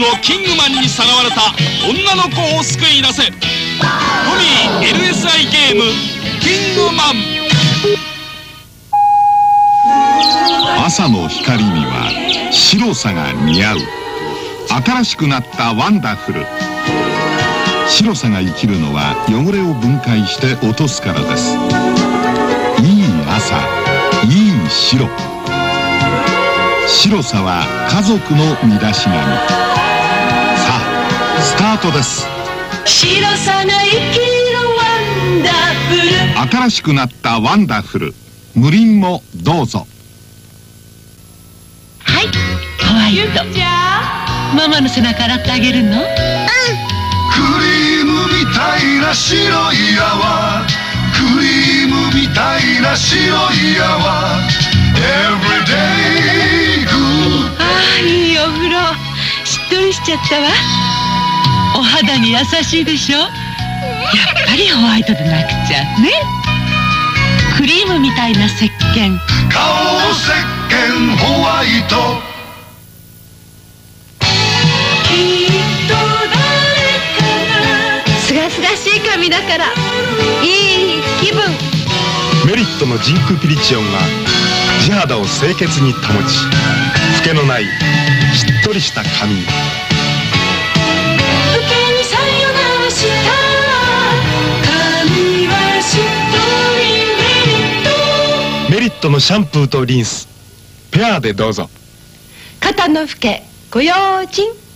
のキングマンにさらわれた女の子を救い出せ。トミー LSI ゲームキングマン。朝の光には白さが似合う。新しくなったワンダフル。白さが生きるのは汚れを分解して落とすからです。いい朝いい白。白さは家族の身だしなみ。スタートです。白さが生きるワンダフル。新しくなったワンダフル。無リンもどうぞ。はいホワイトママの背中洗ってあげるの？クリームみたいな白い泡。クリームみたいな白い泡。Everyday good ああいいお風呂。しっとりしちゃったわお肌に優しいでしょ？やっぱりホワイトでなくちゃね。クリームみたいな石鹸。顔石鹸ホワイト。きっと誰かがすがすがしい髪だから。いい気分。メリットのジンクピリチオンが地肌を清潔に保ち老けのないしっとりした髪ットのシャンプーとリンス。ペアでどうぞ。肩のふけご用心。